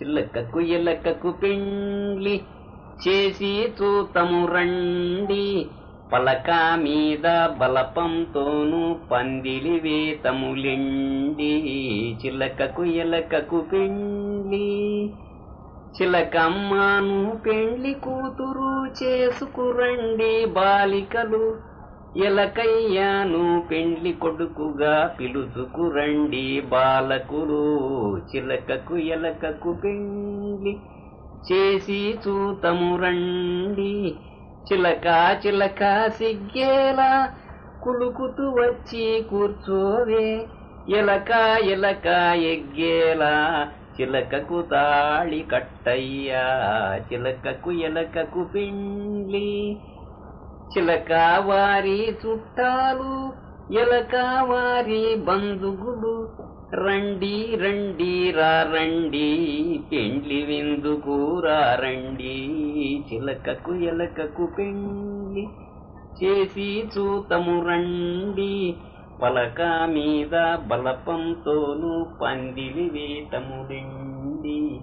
చిల్లకకు ఎలకకు పెండ్లి చేసి చూతము రండి. పలక మీద బలపంతోను పందిలి వేతములిండి చిలకకు ఎలకకు పెండ్లి చిలకమ్మను పెండ్లి కూతురు చేసుకురండి బాలికలు. ఎలకయ్యాను పెండ్లి కొడుకుగా పిలుచుకురండి బాలకులు. చిలకకు ఎలకకు పెండ్లి చేసి చూతము రండి. చిలక చిలక సిగ్గేలా కులుకుతూ వచ్చి కూర్చోవే. ఎలక ఎలక ఎగ్గేలా చిలకకు తాళి కట్టయ్యా. చిలకకు ఎలకకు పిండ్లి చిలక వారి చుట్టాలు ఎలక వారి బంధువులు. రండి రండి రండి పెండ్లి విందుకు రండి. చిలకకు ఎలకకు పెండ్లి చేసి చూతము రండి. పలక మీద బలపంతోను పందిలి వేతములండి